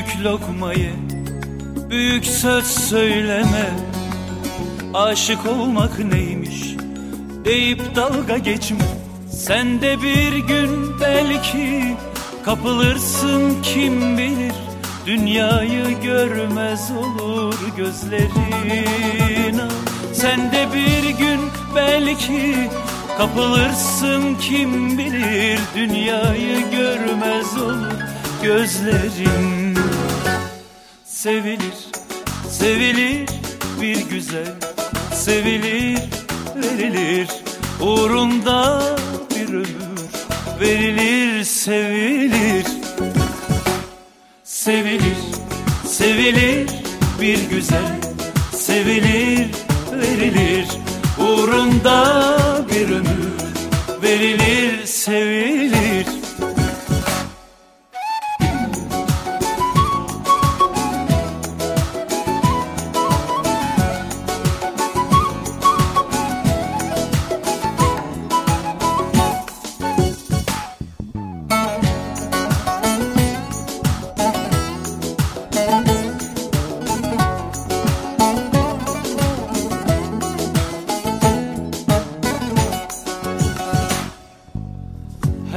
Büyük lokmayı büyük söz söyleme. Aşık olmak neymiş deyip dalga geçme. Sen de bir gün belki kapılırsın kim bilir? Dünyayı görmez olur gözlerin Sen de bir gün belki kapılırsın kim bilir? Dünyayı görmez olur gözlerin Sevilir, sevilir bir güzel Sevilir, verilir. Uğrunda bir ömür Verilir, sevilir. Sevilir, sevilir bir güzel Sevilir, verilir. Uğrunda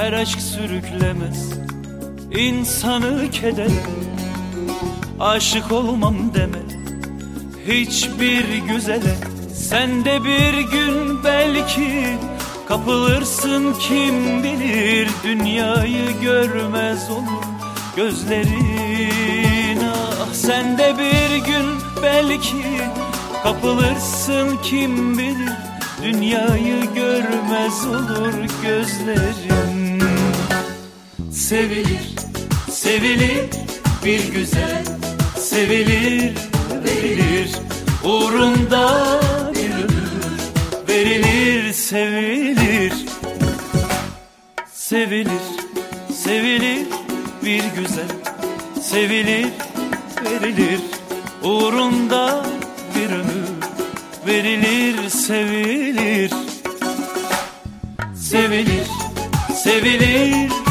Her aşk sürüklemez. İnsanı keder Aşık olmam deme. Hiçbir güzele Sen de bir gün belki kapılırsın kim bilir? Dünyayı görmez olur gözlerin. Ah sen de bir gün belki kapılırsın kim bilir? Dünyayı görmez olur gözlerin Sevilir, sevilir bir güzel Sevilir, verilir. Uğrunda bir ömür Verilir, sevilir. Sevilir, sevilir bir güzel Sevilir, verilir. Uğrunda bir ömür Verilir, sevilir. Sevilir, sevilir